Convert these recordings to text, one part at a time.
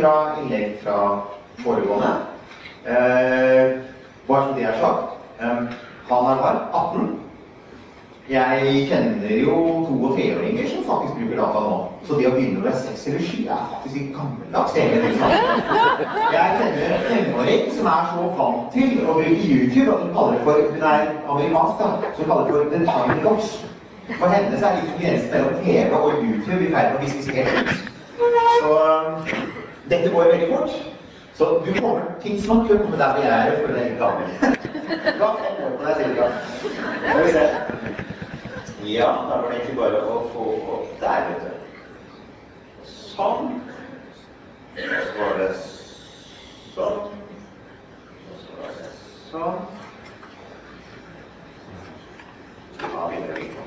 dra innlegg fra foregående. Eh, bare så det er sagt. Eh, han er bare 18. Jeg kjenner jo to- og treåringer som faktisk bruker data nå. Så det å begynne med seks eller sju er faktisk ikke gammeldags. Jeg kjenner en femåring som er så vant til å bruke YouTube at hun kaller for Hun er amerikansk, da. Så hun kaller det for The Tiny Box. For henne så er liksom grensen mellom TV og YouTube i ferd med å viskes helt ut. Så um, dette går veldig fort. Så du kommer tidsnok til å komme der er, for er gammel. Du har fem år på deg, Silja. Skal vi se. Ja, da var det egentlig bare å få opp der, vet du. Sånn. Så var det sånn. Og så var det sånn. Da begynner vi på.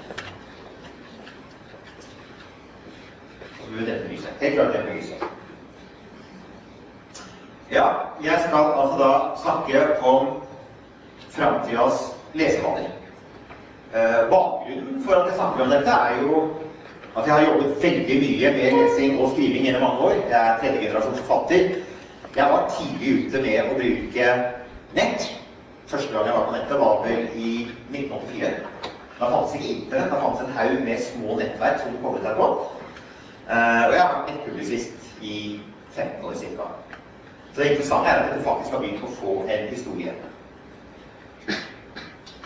så vil dette lyset. Helt klart dette lyset. Ja, jeg skal altså da snakke om framtidas lesevaner. Eh, bakgrunnen for at jeg snakker om dette, er jo at jeg har jobbet veldig mye med lesing og skriving gjennom mange år. Jeg er tredjegenerasjons forfatter. Jeg var tidlig ute med å bruke nett. Første gang jeg var på nettet, var vel i 1984. Da fantes ikke Internett. Da fantes en haug med små nettverk som du koblet deg på. Eh, og jeg har vært nettpublisist i 15 år ca. Så det interessante er at du faktisk har begynt å få en historie.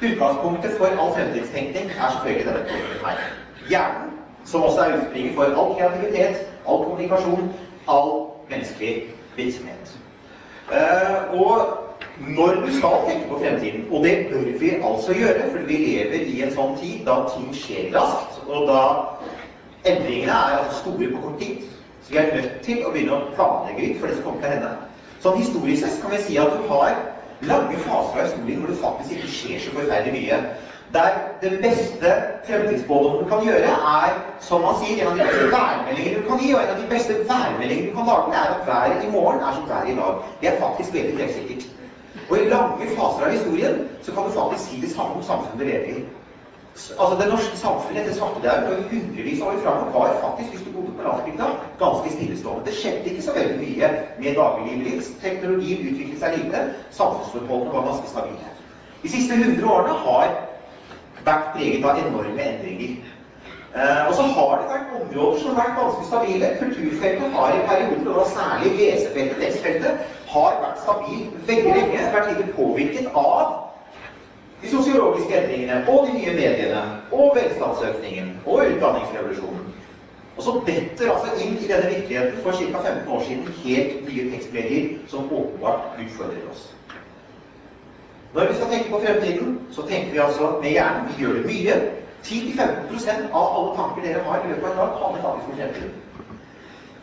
Utgangspunktet for all fremtidstenkning er selvfølgelig denne teorien her. Hjernen, som også er utspringet for all kreativitet, all kommunikasjon, all menneskelig virksomhet. Eh, og når du skal tenke på fremtiden, og det bør vi altså gjøre, for vi lever i en sånn tid da ting skjer raskt, og da endringene er altså store på kort tid, så vi er nødt til å begynne å planlegge litt for det som kommer til å hende. Sånn historisk sett kan vi si at du har lange faser av historien hvor det faktisk ikke skjer så forferdelig mye. Der det beste fremtidsspådommen du kan gjøre, er som man sier, en av de beste værmeldingene du kan gi. Og en av de beste værmeldingene du kan lage, er at været i morgen er som været i dag. Det er faktisk veldig treffsikkert. Og i lange faser av historien så kan du faktisk si det samme om samfunnet du lever i. Altså Det norske samfunnet etter svartedauden for hundrevis av år framover var faktisk, hvis du bodde på landsbygda, ganske stillestående. Det skjedde ikke så veldig mye med dagliglivet. Teknologien utviklet seg lite. Samfunnsforholdene var ganske stabile. De siste 100 årene har vært preget av enorme endringer. Eh, og så har det vært områder som har vært ganske stabile. Kulturfeltet har i perioder, og da særlig lesefeltet, tekstfeltet, har vært stabilt veldig lenge. Vært lite påvirket av de sosiologiske endringene og de nye mediene og velstandsøkningen og utdanningsrevolusjonen. Og så detter altså inn i denne virkeligheten for ca. 15 år siden helt nye tekstmedier som åpenbart utfordrer oss. Når vi skal tenke på fremtiden, så tenker vi altså med hjernen. Vi gjør det mye. 10-15% av alle tanker dere har i løpet av en dag, handler faktisk om fremtiden.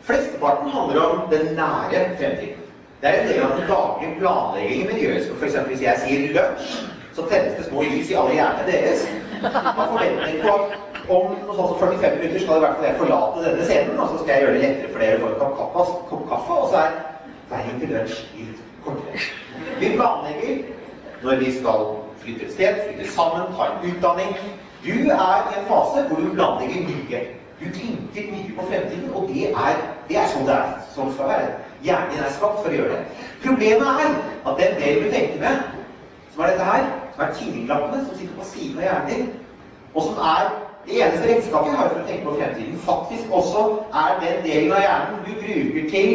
Flesteparten handler om den nære fremtiden. Det er en del av den daglige planleggingen vi gjør. F.eks. hvis jeg sier lunsj, så tennes det små lys i alle hjernene deres. Man forventer på at om noe sånt som 45 minutter skal i hvert fall jeg forlate denne scenen, og så skal jeg gjøre det lettere for dere å få en kopp kaffe, kaffe, og så er veien til lunsj litt kortere. Vi planlegger når vi skal flytte et sted, flytte sammen, ta en utdanning. Du er i en fase hvor du planlegger mye. Du tenker mye på fremtiden, og det er, det er sånn det er. Sånn skal være. Hjernen din er skapt for å gjøre det. Problemet er at den delen du tenker med, som er dette her, som er tinglappene som sitter på siden av hjernen din, og som er det eneste redskapet vi har for å tenke på fremtiden, faktisk også er den delen av hjernen du bruker til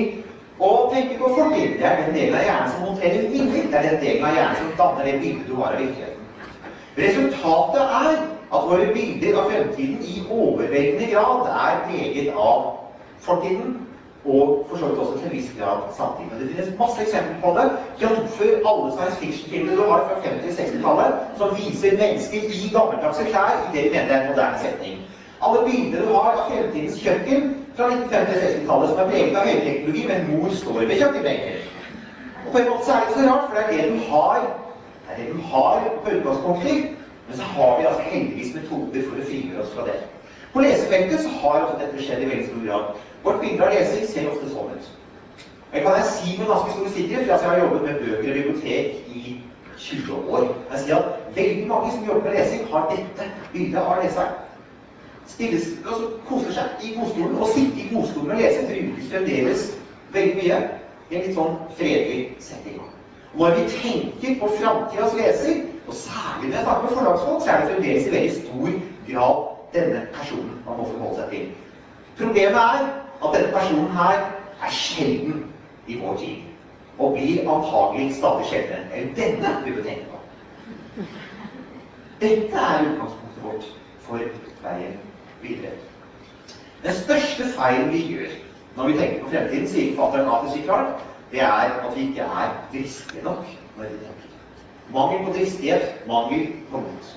å tenke på fortiden. Det er den delen av hjernen som håndterer minner. Det er den delen av hjernen som danner det bildet du har av virkeligheten. Resultatet er at våre bilder av fremtiden i overveldende grad er preget av fortiden, og for så vidt også til en viss grad samtidig. Det finnes masse eksempler på det, jf. alle science fiction-filmer du har fra 50-60-tallet, som viser mennesker i gammeldagse klær i det vi mener er en moderne setning. Alle bilder du har av fremtidens kjøkken fra 1950-60-tallet, som er preget av høyteknologi, men mor står ved kjøkkenbenken. Og på en måte så er det ikke så rart, for det er det du har, det er det du har på utgangspunktet. Men så har vi altså heldigvis metoder for å frigjøre oss fra det. På lesefeltet så har også dette skjedd i veldig stor grad. Vårt begynner av lesing ser ofte sånn ut. Det kan jeg si med ganske stor sikkerhet, for jeg har jobbet med bøker og bibliotek i 20 år. Jeg sier at veldig mange som jobber med lesing, har dette bildet av leseren. Stilles, altså koser seg i godstolen. Å sitte i godstolen og lese brukes fremdeles veldig mye i en litt sånn fredelig setting. Når vi tenker på framtidas leser, og særlig når jeg snakker med forlagsfolk, så er det fremdeles i veldig stor grad denne personen man må forholde seg til. Problemet er at denne personen her er sjelden i vår tid. Og blir antagelig stadig sjeldnere enn denne vi bør tenke på. Dette er utgangspunktet vårt for veien videre. Den største feilen vi gjør når vi tenker på fremtiden, sier forfatteren Arthur klart, det er at vi ikke er dristige nok når vi tenker. Mangel på dristighet, mangel på mot.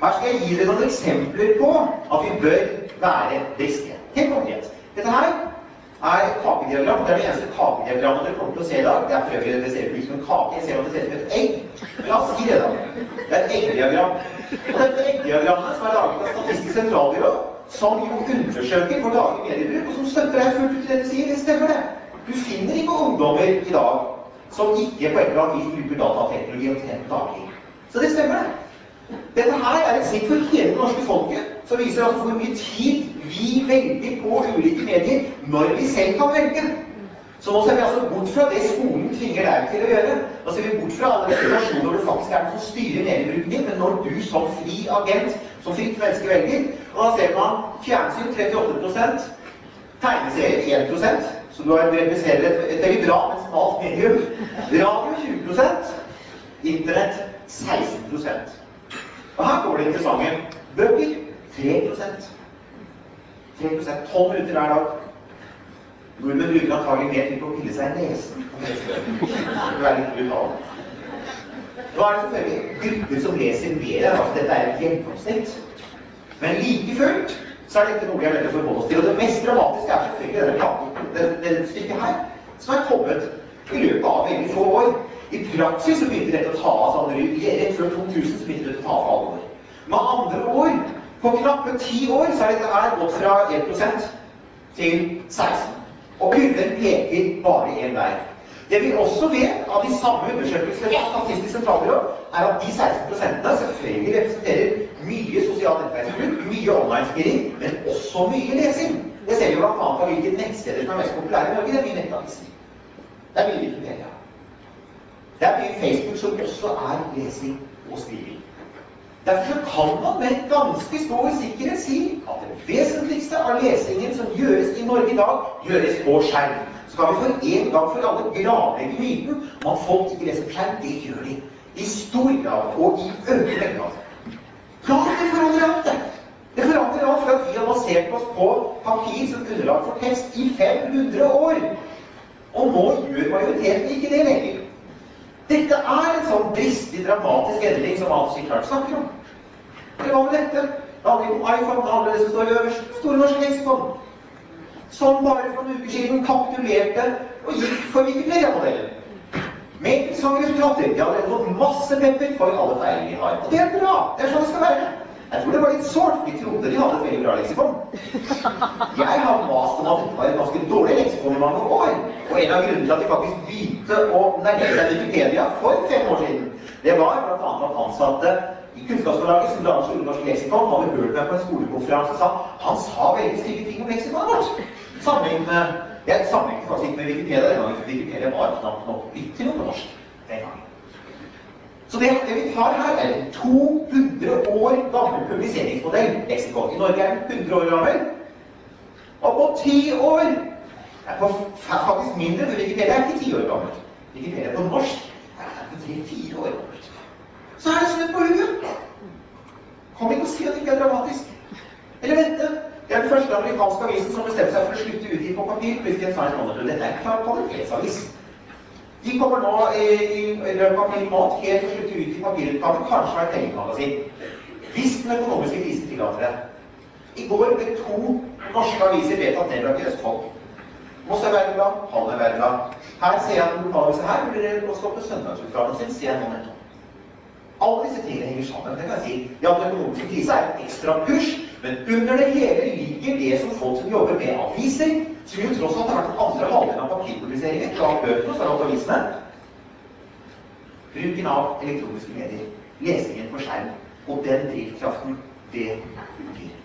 Her skal jeg gi dere noen eksempler på at vi bør være dristige. Helt konkret. Dette her er kakediagram. Det er det eneste kakediagrammet dere kommer til å se i dag. Det er for øvrig det ser ut som en kake. Jeg ser at det ser ut som et egg. La oss si det, da. Det er et eggdiagram. Og dette eggdiagrammet som er laget av Statistisk sentralbyrå, som jo undersøker vår daglige mediebruk, og som støtter deg fullt ut i det du sier, det stemmer det. Du finner ikke ungdommer i dag som ikke på et eller annet vis bruker datateknologi og tjener daglig. Så det stemmer, det. Dette her er et snitt for hele det norske folket, som viser altså hvor mye tid vi velger på ulike medier når vi selv kan velge. Så nå ser vi altså bort fra det skolen tvinger deg til å gjøre. Nå ser vi bort fra alle situasjoner hvor det faktisk er noen som styrer mediebruken din, men når du som fri agent, som fritt menneske velger. Og da ser man fjernsyn 38% tegneserier 1% så du representerer et, et veldig bra, men smalt medium. Radio 20 Internett 16 og her går det interessante. Bøker 3 3 12 minutter hver dag. Nordmenn bruker antagelig mer tid på å pille seg i nesen. Det er litt brutal. Nå er det selvfølgelig grupper som leser mer. altså Dette er et gjennomsnitt. Men like fullt så er dette noe vi er forholde oss til. Og det mest dramatiske er selvfølgelig denne, denne, denne stykket her, som er kommet i løpet av veldig få år. I praksis så begynte dette å ta av sånn rett før 2000 så begynte dette å ta av alvor. Med andre ord, på knappe ti år så er dette gått fra 1% til 16 Og kurven peker bare én vei. Det vi også vet av de samme undersøkelsene fra Statistisk sentralbyrå, er at de 16 selvfølgelig representerer mye sosial nettverksbruk, mye online-spiring, men også mye lesing. Det ser vi bl.a. på hvilke nettsteder som er mest populære i Norge. Det er mye nettaviser. Det er mye Wikipedia. Det er mye Facebook som også er lesing og skriving. Derfor kan man med ganske stor sikkerhet si at det vesentligste av lesingen som gjøres i Norge i dag, gjøres på skjerm. Så kan vi for en gang for alle gravlegge myten om at folk ikke leser på skjerm. Det gjør de. I stor grad og i økende grad. Det forandrer alt, det. Det forandrer alt for at vi har basert oss på papir som underlag for tekst i 500 år. Og nå gjør majoriteten ikke det lenger. Dette er en sånn dristig, dramatisk endring som Alf klart snakker om. Det var med dette. Det handler om iPhone, det handler det som står øverst. Store norske leksikon. Som bare for noen uker siden kapitulerte og gikk for Wikipedia-modellen. Med interessante resultater. De har allerede fått masse pepper for alle feilene de har. Og det er bra. Det er sånn det skal være. Jeg tror det var litt sårt. Vi trodde de hadde et veldig bra leksikon. Jeg har mast om at dette var et ganske dårlig leksikon i mange år. Og en av grunnene til at de faktisk begynte å nærme seg Wikipedia for fem år siden, det var bl.a. at ansatte i Kunnskapsforlaget som lager Store norske leksikon, hadde hørt meg på en skolekonferanse og sa han sa veldig stygge ting om leksikonet vårt. Sammenlignet med Jeg sammenlignet faktisk ikke med Wikipedia den gangen, for Wikipedia var knapt nok blitt til noe norsk den gangen. Så det, vi har her, er en 200 år gammel publiseringsmodell. Leksikon i Norge er 100 år gammel. Og på ti år er på, faktisk mindre, for Wikipedia er ikke ti år gammel. Wikipedia på norsk er tre-fire år gammelt. Så er det snudd på huet. Kom ikke og si at det ikke er dramatisk. Eller vente. Det er den første amerikanske avisen som bestemte seg for å slutte utgitt på papir. Dette er en klar kvalitetsavis. De kommer nå i, i løpet av en måned helt til å slutte ut i papirutgaven, kanskje være et pengemagasin. Hvis den økonomiske krisen tillater det. I går ble to norske aviser vedtatt nedlagt i Østfold. Moss er Hall er Wergeland. Her ser jeg den lokalavisa her vurderer å stoppe søndagsutgaven sin. ser jeg nå nettopp. Alle disse tingene henger sammen. Det kan jeg si. Ja, den økonomiske krisa er et ekstra push, men under det hele ligger det som folk som jobber med aviser, som jo tross alt har vært den andre halvdelen av papirpubliseringen, fra bøkene og fra avisene. Bruken av elektroniske medier, lesingen på skjerm og den drivkraften det utgir.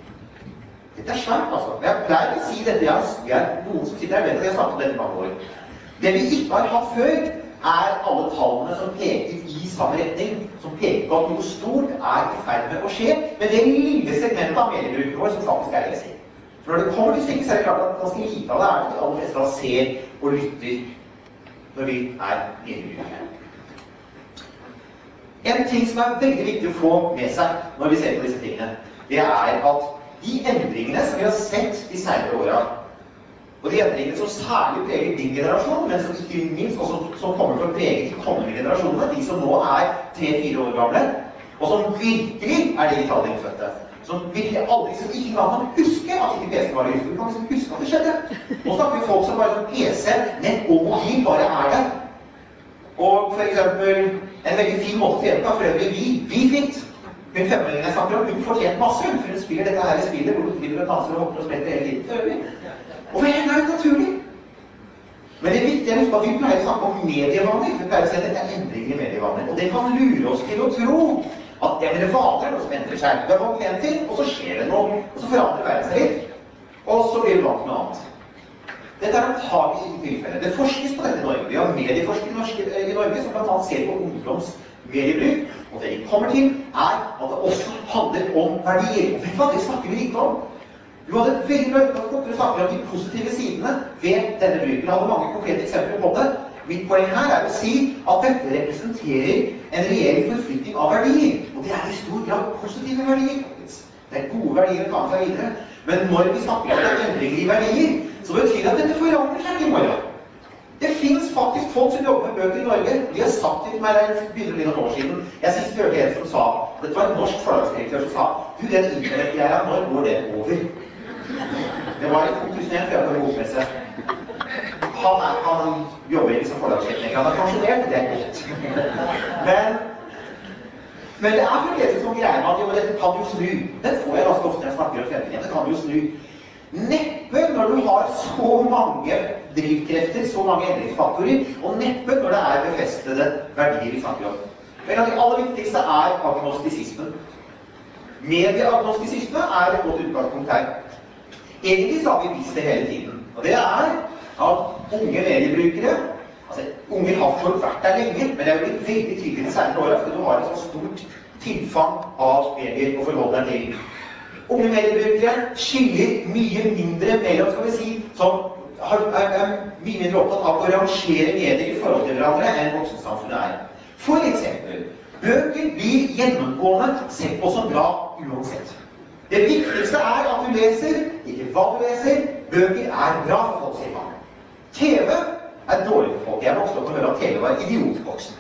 Dette er svært, altså. Jeg pleier å si dette. Jeg, jeg, noen som sitter her vet at jeg har snakket om dette i mange år. Det vi ikke har hatt før, er alle tallene som peker i samme retning, som peker på at noe stort er i ferd med å skje med det lille segmentet av mediebrukere våre som faktisk er legacy. For når det kommer til stykket, så er det klart at ganske lite av det er det de aller fleste av oss ser og lytter når vi er mediebrukere. En ting som er veldig viktig å få med seg når vi ser på disse tingene, det er at de endringene som vi har sett de senere åra, og de endringene som særlig preger din generasjon, men som ikke minst også som kommer til å prege de kommende generasjonene, de som nå er tre-fire år gamle, og som virkelig er digitalt innfødte, som virkelig aldri som ikke engang kan huske at ikke PC var huset. Du kan liksom huske at det skjedde. Nå snakker vi folk som bare som PC, nett og mobil bare er der. Og for eksempel en veldig fin måte å trene på, for øvrig vi, vi fint. Hun femåringen jeg snakker om, hun fortjente masse, for hun spiller dette her spillet hvor hun driver og danser og hopper og spretter hele tiden. Og henne er det naturlig. Men det er viktig å huske at vi pleier å snakke om medievaner. Vi pleier å si at dette er endringer i medievaner. Og det kan lure oss til å tro at ja, med det vaner er noe som endrer seg. Vi har valgt én ting, og så skjer det noe. Og så forandrer verden seg litt. Og så blir det vant med annet. Dette er antakelig ikke tilfellet. Det forskes på dette i Norge. Vi har medieforskere i, Norge, som bl.a. ser på ungdoms mediebruk. Og det vi kommer til, er at det også handler om verdier. Og vet du hva? Det snakker vi ikke om. Du hadde veldig bra utgangspunkt. Du snakker om de positive sidene ved denne bruken. Hadde mange konkrete eksempler på det. Mitt poeng her er å si at dette representerer en reell forflytning av verdier. Og det er i stor grad positive verdier. faktisk. Det er gode verdier å ta med seg videre. Men når vi snakker om endringer i verdier, så betyr det at dette forandrer seg i morgen. Det fins faktisk folk som jobber med bøker i Norge. De har sagt til meg det begynner å bli noen år siden Jeg sist hørte en som sa Dette var en norsk forlagsdirektør som sa Du, den internettgreia, når går det over? Det var i 2001, før jeg var bokmesse. Han, er, han jobber ikke som forlagstekniker. Han er pensjonert, det er godt. Men, men det er fremdeles sånn greie med at jo, dette kan jo snu. Den får jeg ganske ofte når jeg snakker om fremtiden. Det kan jo snu. Neppe når du har så mange drivkrefter, så mange endringsfaktorer, og neppe når det er befestede verdier vi snakker om. En av de aller viktigste er agnostisismen. Medieagnostisisme er et godt utgangspunkt her. Egentlig så har vi visst det hele tiden. Og det er at unge mediebrukere altså Unger har for vært der lenge, men det er blitt veldig tydelig de senere åra, fordi du har et så stort tilfang av medier å forholde deg til. Unge mediebrukere skiller mye mindre mellom skal vi si, som er, er, mye mindre opptatt av å rangere medier i forhold til hverandre enn voksensamfunnet er. For eksempel, bøker blir gjennomgående sett på som bra uansett. Det viktigste er at du leser, ikke hva du leser. Bøker er bra for folk, sier man. TV er dårlig for folk. Jeg vokste opp med å høre at TV var idiotboksen.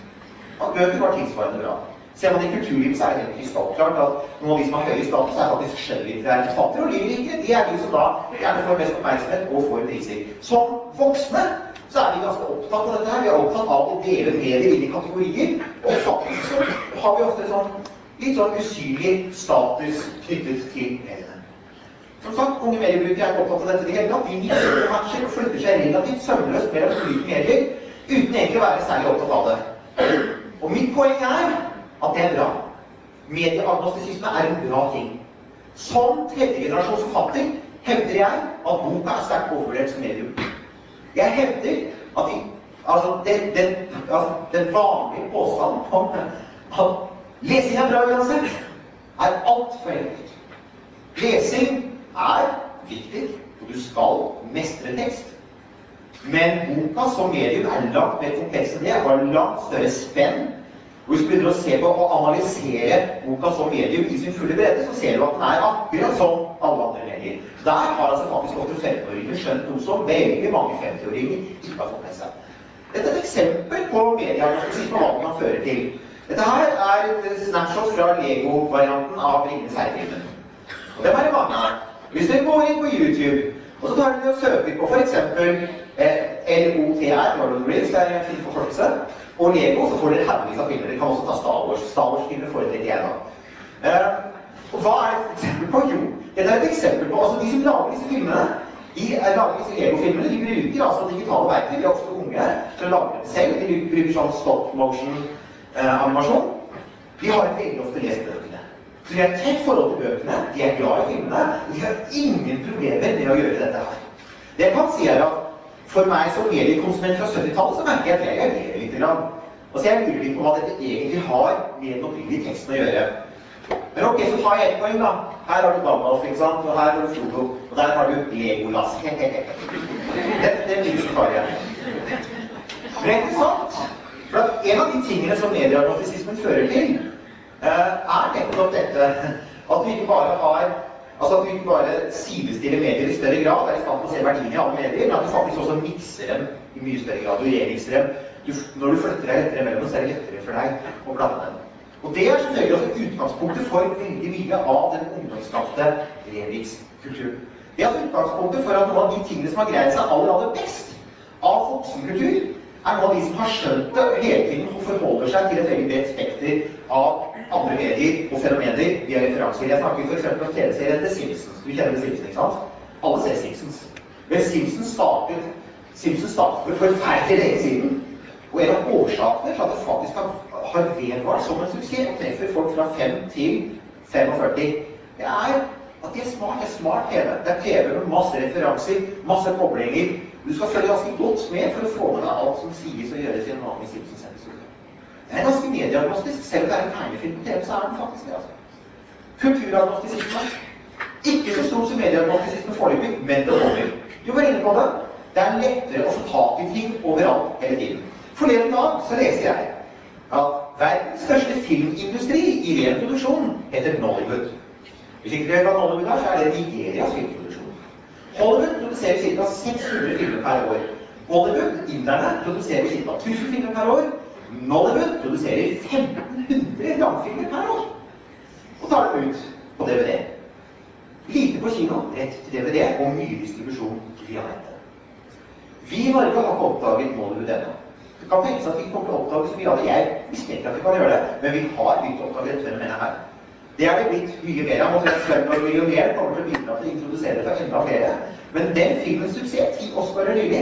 At bøker var tilsvarende bra. Ser man i kulturlivet, så er det helt krystallklart at noen av de som har høy status, er faktisk skjønnlitterære forfattere. Og lyrikere de er de som da gjerne får mest oppmerksomhet og får priser. Som voksne så er vi ganske opptatt av dette her. Vi er opptatt av å dele medier inn i kategorier. Og faktisk så har vi ofte sånn litt sånn usynlig status knyttet til mediene. Som sagt, unge mediebrukere er ikke opptatt av dette i det hele tatt. De mister kanskje og flytter seg relativt sømløst mellom ulike medier uten egentlig å være særlig opptatt av det. Og mitt poeng er at det er bra. Medieagnostisisme er en bra ting. Som tredjegenerasjons forfatter hevder jeg at boka er sterkt overvurdert som medium. Jeg hevder at de, altså, den, den, altså, den vanlige påstanden om at lesing er bra uansett, er altfor enkelt. Lesing er viktig, og du skal mestre tekst. Men boka som medium er langt mer kompleks enn det. Har langt større spenn hvis du begynner å se på og analysere boka som medium i sin fulle bredde, så ser du at den er akkurat som alle andre medier. Der har altså faktisk 8-15-åringer skjønt noe som veldig mange 50-åringer ikke har fått med seg. Dette er et eksempel på medieanalyse som kan føre til. Dette her er et snapshot fra Lego-varianten av Ringenes herre-filmen. Og det er det mange av. Hvis dere går inn på YouTube og så tar dere og søker på f.eks. Eh, LOTR, of the det er en fin forkortelse, og Lego, så får dere haugevis av filmer. Dere kan også ta Star Wars. Star Wars-filmer foretrekker jeg da. Eh, og hva er et eksempel på? Jo, dette er et eksempel på altså De som lager disse filmene, de lager disse Lego-filmene, de bruker altså digitale verktøy. De er ofte unge til å lage dem selv. De bruker sånn stop motion-animasjon. Eh, de har veldig ofte lest bøkene. Så de har tett forhold til bøkene, de er glad i filmene, og de har ingen problemer med å gjøre dette her. Det jeg kan si er at for meg som mediekonsument fra 70-tallet, så merker jeg at jeg reagerer litt. Grann. Og så jeg lurer litt på hva dette egentlig har med den opprinnelige teksten å gjøre. Men ok, så tar jeg ett poeng, da. Her har du Gandalf, ikke sant? og her har du Frodo, og der har du Legolas. det ligger ikke bare igjen. Men det er. For en av de tingene som medieagnostisismen fører til, uh, er nettopp dette at du ikke bare har Altså at du ikke bare sidestiller medier i større grad, er i stand til å se verdien i alle medier, men at du faktisk også mikser dem i mye større grad. Du registrerer dem. Du, når du flytter deg lettere mellom så er det lettere for deg å blande dem. Og det er selvfølgelig også utgangspunktet for veldig mye av den ungdomsskapte Revix-kulturen. Det er altså utgangspunktet for at noen av de tingene som har greid seg aller, aller best av voksenkultur, er av de som har skjønt det hele tiden og forholder seg til et veldig bredt spekter av andre medier og fenomener via referanser. Jeg snakker f.eks. om TV-serien The Simpsons. Du kjenner The Simpsons, ikke sant? Alle ser Simpsons. Men Simpsons startet, Simpsons startet for forferdelig lenge siden. Og en av årsakene til at det faktisk har har vedvart som en suksess og treffer folk fra 5 til 45, det er at de er smart. Det er smart TV. Det er TV med masse referanser, masse koblinger. Du skal følge ganske godt med for å få med deg alt som sies og gjøres i en vanlig Simpsons-episode. Den er ganske medieagnostisk. Selv om det er en tegnefilm på TV, så er den faktisk det. altså. Kulturagnostisisme. Ikke så stor som medieagnostisisme foreløpig, men det holder. Du var inne på det. Det er lettere å få tak i ting overalt hele tiden. Forleden dag så leste jeg at verdens største filmindustri i ren produksjon heter Nollywood. Hvis ikke dere vet hva Nollywood er, så er det Nigerias filmproduksjon. Hollywood produserer ca. 600 filmer per år. Hollywood, inderne, produserer ca. 1000 filmer per år. Nollywood produserer 1500 langfilmer per år. Og tar dem ut på DVD. Lite på kino, rett til DVD, og mye distribusjon via nettet. Vi i Norge har ikke oppdaget Nollywood ennå. Det kan tenkes at vi kommer til å oppdage så mye av det. Jeg mistenker at vi kan gjøre det, men vi har begynt å oppdage dette fenomenet her. Det er det blitt mye mer av. og Slumdog Millionær kommer til å bidra til å introdusere seg enda flere. Men den filmens suksess, ti Oscarer nylig,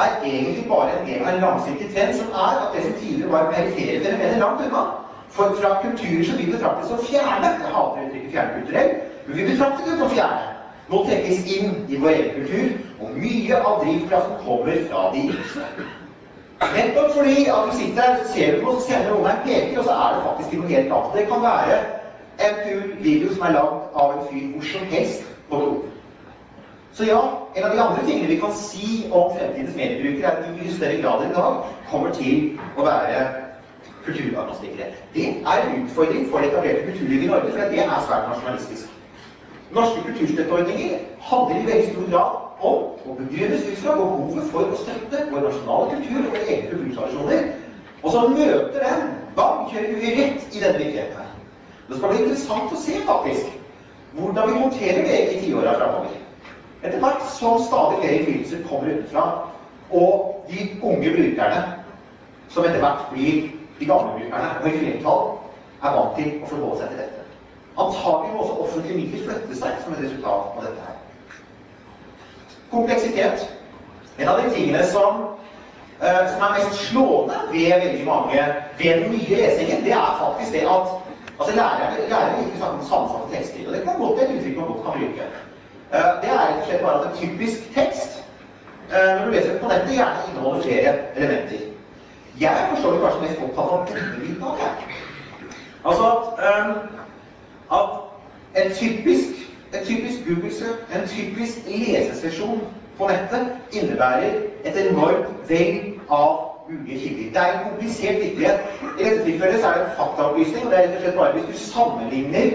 er egentlig bare en del av en langsiktig trend som er at det som tidligere var perifere fenomener langt unna. For fra kulturer som vi betrakter som fjerne Jeg hater uttrykket fjernkulturell, men vi betrakter det som fjerne. Nå trekkes inn i vår egen kultur, og mye av drivkraften kommer fra de yngste. Nettopp fordi at du sitter så ser du noe, så kjenner ungene peker, og så er det faktisk noe helt annet. Det kan være en kul video som er lagd av en fyr hvor som helst på kloden. Så ja, en av de andre tingene vi kan si om fremtidens mediebrukere, er at de i større grad enn i dag kommer til å være kulturagnostikere. Det er en utfordring for det etablerte kulturlivet i Norge, for det er svært nasjonalistisk. Norske kulturstøtteordninger handler i veldig stor grad om å begrunnes ut fra behovet for å støtte vår nasjonale kultur og våre egne kulturtradisjoner. Og så møter den Bang, kjører rett i denne virkeligheten her. Det skal bli interessant å se faktisk hvordan vi håndterer det i tiåra framover. Etter hvert som stadig flere innflytelser kommer utenfra, og de unge brukerne, som etter hvert blir de gamle brukerne, og i flertall, er vant til å forholde seg til dette. Antagelig må også offentlige midler flytte seg som et resultat av dette her. Kompleksitet. En av de tingene som, uh, som er mest slående ved veldig mange ved den nye lesingen, det er faktisk det at altså Lærere lærerne ikke sammensatte tekster. Og det kan godt være et uttrykk man godt kan bruke. Uh, det er rett og slett bare at en typisk tekst, uh, når du leser på nettet, gjerne inneholder flere elementer. Jeg forstår det kanskje mest folk av det. Altså at, um, at en typisk en typisk Google-søk, en typisk lesesesjon på nettet, innebærer et enormt vell av mulige kilder. Det er en komplisert virkelighet. I dette tilfellet er det en faktaopplysning. og det er rett og slett bare Hvis du sammenligner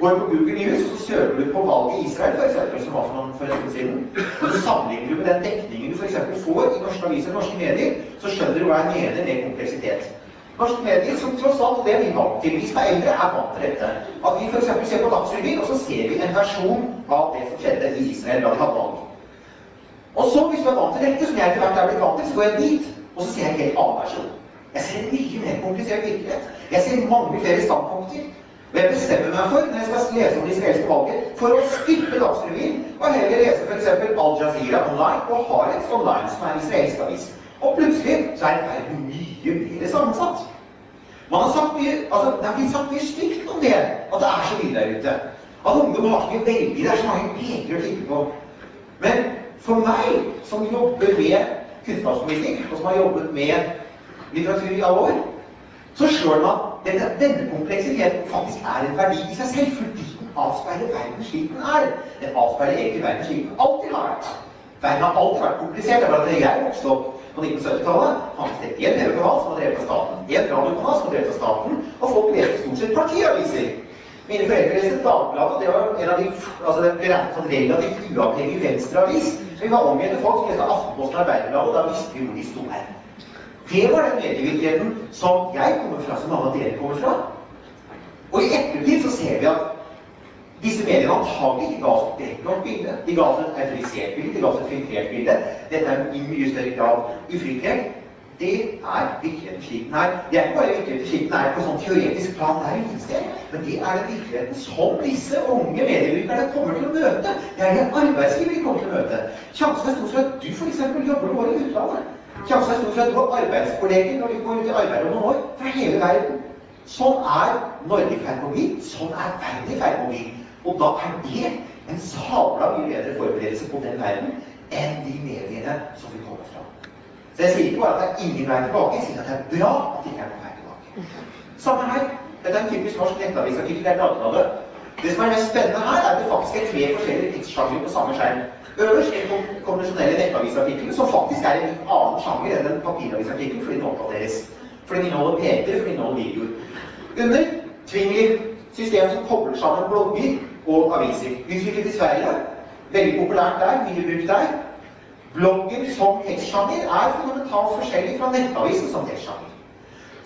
går på Google News, så søker du på valget i Israel, f.eks., som var for noen for en siden, og så sammenligner du med den dekningen du f.eks. får i norske aviser norske medier, så skjønner du hva jeg mener med kompleksitet. Norske medier, som tross alt, det er vi vant til, vi er eldre, er vant til dette. At vi f.eks. ser på Dagsrevyen, og så ser vi en versjon av det som skjedde i Israel da de hadde valg. Og så, hvis du er vant til dette, som jeg etter hvert er blitt vant til, så går jeg dit, og så ser jeg en helt annen versjon. Jeg ser en mye mer komplisert virkelighet. Jeg ser mange flere standpunkter. Og jeg bestemmer meg for, når jeg skal lese om det israelske valget, for å skippe Dagsrevyen og heller lese f.eks. Al Jazeera online og Haaretz online, som er en israelsk avis. Og plutselig så er verden mye mer sammensatt. Man har sagt mye, altså, Det er blitt sagt mye stygt om det, at det er så mye der ute. At ungdom har ikke velge Det er så mange peker å kikke på. Men for meg, som jobber med kunnskapsformidling, og som har jobbet med litteratur i alle år, så slår det meg at denne, denne kompleksiteten faktisk er en verdi i seg selv, fordi den avspeiler verden slik den er. Den avspeiler egentlig verden slik den alltid har vært. Verden har alltid vært komplisert. Det var da jeg vokste opp på 1970-tallet, fantes det én TV-kanal som var drevet av staten, én radiokanal som var drevet av staten, og folk leste stort sett partiaviser. Mine foreldre leste Dagbladet, og det var en av de altså det ble regnet relativt uavhengig venstreavis. Vi var omgitt av folk som leste Aftenposten og Arbeiderbladet, og da visste vi hvor de sto her. Det var den medievirkeligheten som jeg kommer fra, som alle dere kommer fra. Og i ettertid så ser vi at disse mediene antagelig ikke ga oss et bredt nok bilde. De ga oss et autorisert bilde, de ga oss et filtrert bilde. Dette er i mye større grad ufiltrert. Det er virkeligheten er. Det er ikke bare virkeligheten er på sånn teoretisk plan der ute sted, men det er den virkeligheten som disse unge mediebrukerne kommer til å møte. Det er det arbeidslivet de kommer til å møte. Sjansen er stor for at du f.eks. jobber noen år i utlandet. Sjansen er stor for at du har arbeidskolleger når du går ut i arbeid om noen år, fra hele verden. Sånn er Norge i ferd med å bli. Sånn er verden i ferd med å bli. Og da er det en sabla mye bedre forberedelse på den verden enn de mediene som vi kommer fra. Så jeg sier ikke bare at det er ingen vei tilbake, jeg sier at det er bra at det ikke er noen vei tilbake. Samme her. Dette er en typisk norsk nettavisartikkel. Det er Dagbladet. Det som er mest spennende her, er at det faktisk er tre forskjellige tidssjangre på samme skjerm. Øverst er den konvensjonelle nettavisartikkelen, som faktisk er en annen sjanger enn en papiravisartikkel, fordi den oppdateres. Fordi den inneholder P3, fordi den inneholder videoer. Under Twingly, system som kobler sammen blogger og aviser. Utviklet i Sverige. Veldig populært der, mye brukt der. Bloggen som tekstsjanger er fundamentalt forskjellig fra nettavisen som tekstsjanger.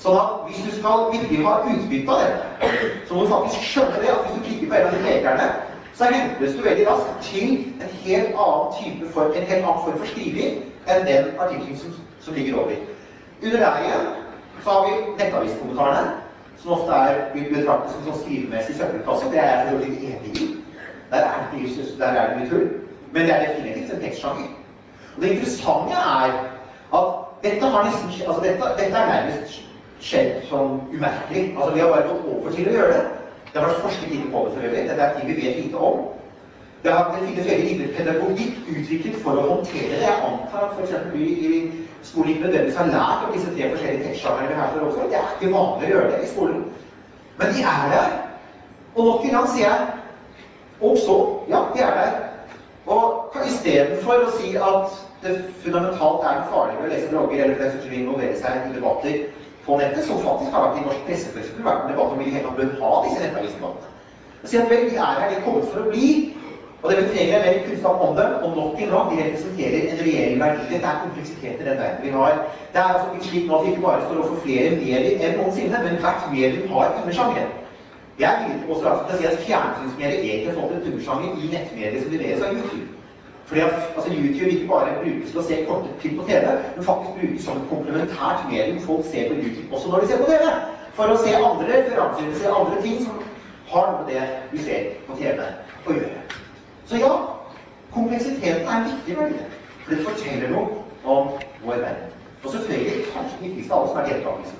Sånn at hvis du skal virkelig ha utbytte av dette, så må du faktisk skjønne det at hvis du klikker på en av de lekerne, så hentes du veldig raskt til en helt annen type form, en helt annen form for skriving enn den artikkelen som, som, ligger over. Under der igjen så har vi nettaviskommentarene, som ofte er betraktet som sånn skrivemessig søppelkasse. Det er jeg øvrig enig i. Er der er det mye tull. Men det er definitivt en tekstsjanger. Det interessante er at dette nesten altså dette, dette er nærmest skjedd sånn umerkelig. Altså Vi har bare gått over til å gjøre det. Det har vært forsket lite på det for øvrig. Dette er ting vi vet lite om. Det, har, det finnes veldig lite utviklet for å håndtere det. Jeg antar at f.eks. vi i skolen ikke nødvendigvis har lært om disse tre forskjellige tekstsjangerne vi her står overfor. Det er ikke vanlig å gjøre det i skolen. Men de er der. Og nok en gang sier jeg Og så Ja, de er der. Og istedenfor å si at det fundamentalt er farlig å lese blogger eller for den involvere seg i debatter på nettet, som faktisk har vært i norsk presse f.eks. vært en debatt om vi helt bør ha disse nettavisdebattene. Si at vel, de er her, de er kommet for å bli. Og det trenger mer kunnskap om dem, og nok en gang, de representerer en reell verdi. Dette er kompleksitet i den verden vi har. Det er altså ikke slik nå at vi ikke bare står overfor flere medier enn noensinne, men hvert medium har undersjanger. Jeg er også til å si at fjernsynsmedier egentlig har fått en undersjanger i nettmedier som leveres av YouTube. Fordi at altså, YouTube ikke bare brukes til å se korte film på TV, men faktisk brukes som et komplementært medium. Folk ser på YouTube også når de ser på TV. For å se andre referanser, se andre ting som har noe med det vi ser på TV å gjøre. Så ja, kompleksiteten er en viktig verdi. For det forteller noe om vår verden. Og selvfølgelig kanskje viktigst av alle som er deltakelsen.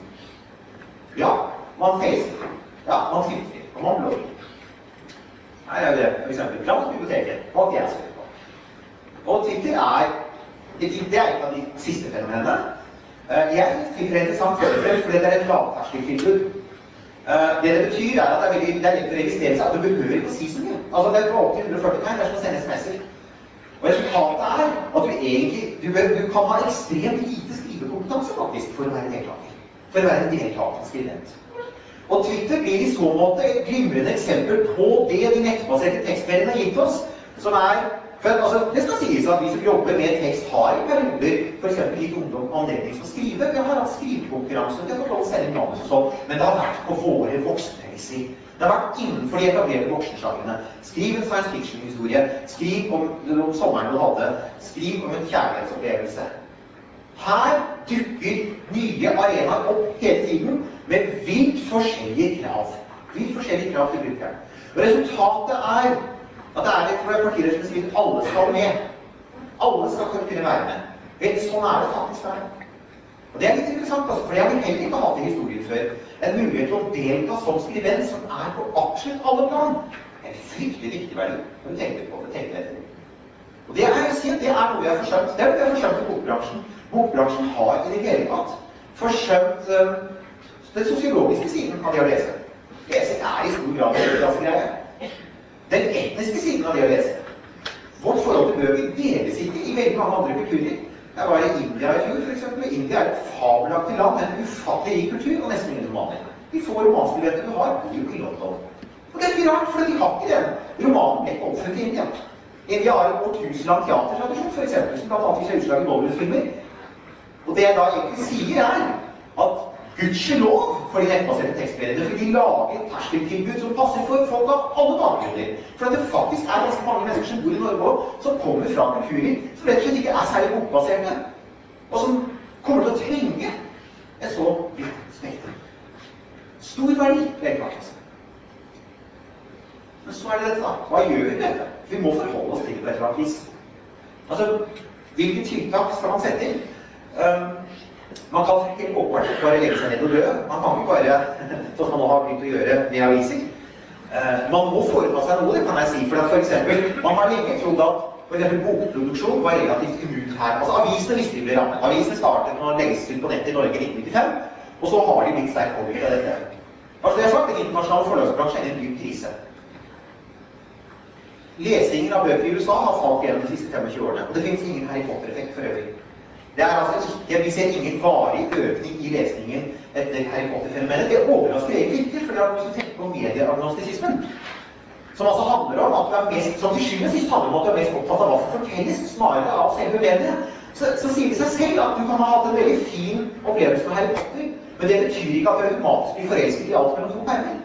Ja, man facer. Ja, man filtrer. Og man blogger. Her er det f.eks. Gransbiblioteket. Hva jeg ser på. Og Twitter er det er et av de siste fenomenene. Eh, jeg syns Twitter er interessant fordi det er et lavterskeltilbud. Uh, det det betyr, er at det er, veldig, det er lett å registrere seg. at Du behøver ikke å si så mye. Altså, Det er fra 8 til 140 tegn. Det er som å sende SMS-er. Og resultatet er at du egentlig du, du kan ha ekstremt lite skrivekompetanse faktisk for å være deltaker. For å være en deltakende skribent. Og Twitter blir i så måte et glimrende eksempel på det de nettbaserte tekstmeldingene har gitt oss, som er for altså, Det skal sies at vi som jobber med tekst, har i perioder f.eks. gitt ungdom anledning til å skrive. Vi har hatt skrivekonkurranse, vi har fått lov å sende manus og sånn, men det har vært på våre voksenhelser. Det har vært innenfor de etablerte voksensjangrene. Skriv en science fiction-historie. Skriv om, om, sommeren du hadde. Skriv om en kjærlighetsopplevelse. Her dukker nye arenaer opp hele tiden med vilt forskjellige krav. Vilt forskjellige krav til brukeren. Og resultatet er at det er et partier som sier at alle skal med. Alle skal kunne være med. Vel, sånn er det faktisk der. Og Det er litt interessant, for det har heller ikke hatt i historien før. En mulighet til å delta som skrivent som er på absolutt alle plan. En fryktelig viktig verdi når du tenker på det. tenker etter. Og Det er, det er noe vi har forsømt. Det er noe vi har forsømt i bokbransjen. Bokbransjen har i det hele tatt forsømt uh, den sosiologiske siden av det å lese. Lesing er i stor grad en øyeblikksgreie. Den etniske siden av det å lese. Vårt forhold til bøker deles ikke i veldig mange andre kulturer. Jeg var i India i fjor, f.eks. India er et fabelaktig land en ufattelig rik kultur og nesten ingen romaner. De få romanskribenter du har, bor jo lov til. Og det er ikke rart, for de har ikke den. Romanen ble ikke oppfunnet i India. India har en årtusenlang teatertradisjon, f.eks., som bl.a. gir seg utslag i Bollywood-filmer. Og det jeg da egentlig sier, er at gudskjelov for de nettbaserte tekstmediene, for de lager terskeltilbud som passer for folk av alle bakgrunner. For at det faktisk er ganske mange mennesker som bor i Norge òg, som kommer fra kulturer som rett og slett ikke er særlig bokbaserte, og som kommer til å trenge et så vidt spekter. Stor verdi, helt klart. Men så er det dette, da. Hva gjør vi med dette? Vi må forholde oss til det på et eller annet vis. Altså, hvilke tiltak skal man sette inn? Um, man kan helt åpenbart bare legge seg ned og dø. Man kan ikke bare, sånn man nå har begynt å gjøre med aviser. Uh, man må foreta seg noe, det kan jeg si. For for eksempel, man har lenge trodd at for eksempel bokproduksjon var relativt immun her. Altså Avisene visste de ble rammet. Avisene startet med å legges ut på nettet i Norge i 1995, og så har de blitt sterkt påvirket av dette. Altså det er sagt, Den internasjonale forlagsbransjen er i en dyp krise. Lesingen av bøker i USA har falt gjennom de siste 25 årene. Og det finnes ingen Harry Potter-effekt for øvrig. Det er altså ikke, Vi ser ingen varig økning i lesningen etter Harry Potter-fenomenet. Det overrasker egentlig ikke, for det du tenkt på medieagnostisismen, som altså handler om at du er mest, som til skyld og sist handler om at du er mest opptatt av hva som fortelles, snarere av selve mediet, så, så, sier det seg selv at du kan ha hatt en veldig fin opplevelse med Harry Potter, men det betyr ikke at du automatisk blir forelsket i alt mellom to permer.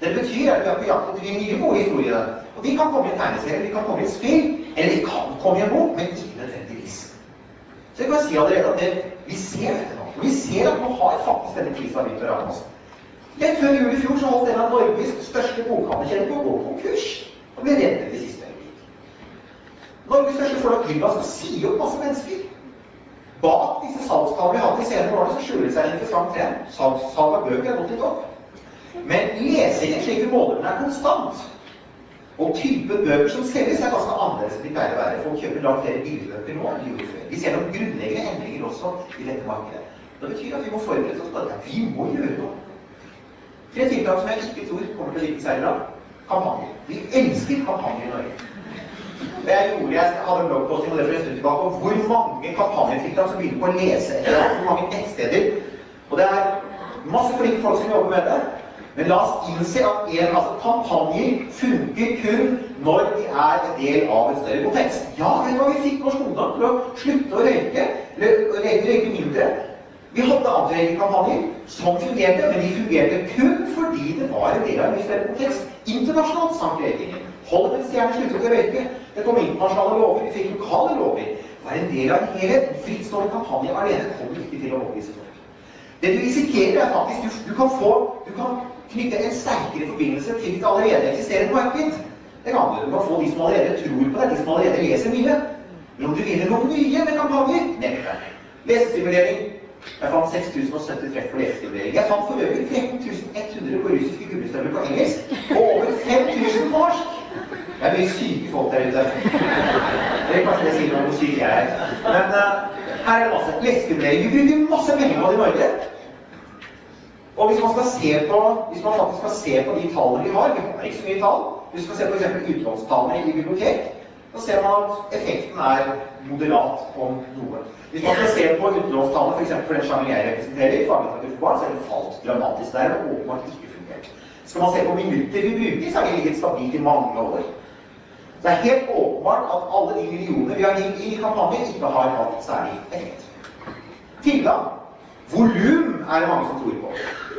Det betyr, at du er på jakt etter de nye gode historiene. Og de kan komme i en tegneserie, de kan komme i spill, eller de kan komme i en bok, men ikke nødvendigvis. Så jeg kan si allerede at det, vi ser dette nå. Vi ser at nå har faktisk denne krisa begynt å ramme oss. Rett før jul i fjor så holdt en av Norges største bokhandlerkjeder på å gå konkurs. Og ble reddet i siste øyeblikk. Norges største forlag skal si opp masse mennesker. Bak disse salgstallene vi hadde de senere årene, så skjuler det seg en interessant trend. Salg av bøker er gått litt opp. Men lesingen slik vi måler den, er konstant. Og typen bøker som selges, er ganske annerledes enn de pleier å være. Folk kjøper langt flere bilbøker nå enn de gjorde før. Vi ser noen grunnleggende endringer også i dette markedet. Det betyr at vi må forberede oss på dette. Vi må gjøre noe. Tre tiltak som jeg ikke tror kommer til å virke særlig bra. Kampanjer. Vi elsker kampanjer i Norge. Og jeg gjorde, jeg hadde en bloggposting om det for en stund tilbake hvor mange kampanjetiltak som begynner på å lese etter hvor mange nettsteder. Og det er masse flinke folk som jobber med det. Men la oss innse at en, altså, kampanjer funker kun når de er en del av en større kontekst. Ja, den gang vi fikk norsk ungdom til å slutte å røyke, eller røyke, røyke mindre. Vi hadde antirøykekampanjer som fungerte, men de fungerte kun fordi det var en del av en større kontekst. Internasjonalt sank røykingen. Hollywood-stjerner sluttet å røyke. Det kom internasjonale lover, vi fikk lokale lover. Det var en del av en helhet. En frittstående kampanje alene kommer ikke til å overbevise folk. Det du risikerer, er faktisk du, du kan få du kan knytte en sterkere forbindelse til ditt allerede eksisterende marked. Det kan du. Du kan få de som allerede tror på deg, de som allerede leser mye. Men om du vinner noe nye med kampanjer Neppe. Lesestimulering. Jeg fant 6070 treff på lesestimulering. Jeg fant for øvrig 13.100 på russiske gummistøvler på engelsk og over 5000 på norsk. Det er mye syke folk der ute. Eller kanskje det sier noe om hvor syk jeg er. Men uh, her er det masse lesestimulering. Vi bruker masse penger på det i Norge. Og hvis man, skal se på, hvis man faktisk skal se på de tallene vi har Vi har ikke så mye tall. Hvis man skal se f.eks. utlånstallene i bibliotek, så ser man at effekten er moderat om noe. Hvis man skal se på utlånstallene f.eks. for den sjangeren jeg representerer, faglitteratur for barn, så er det falt dramatisk. Der det åpenbart ikke fungert. Skal man se på minutter vi bruker, så har det ligget stabilt i mange år. Det er helt åpenbart at alle de millionene vi har gitt i kampanjer, ikke har hatt særlig effekt. Tilgang. Volum er det mange som tror på.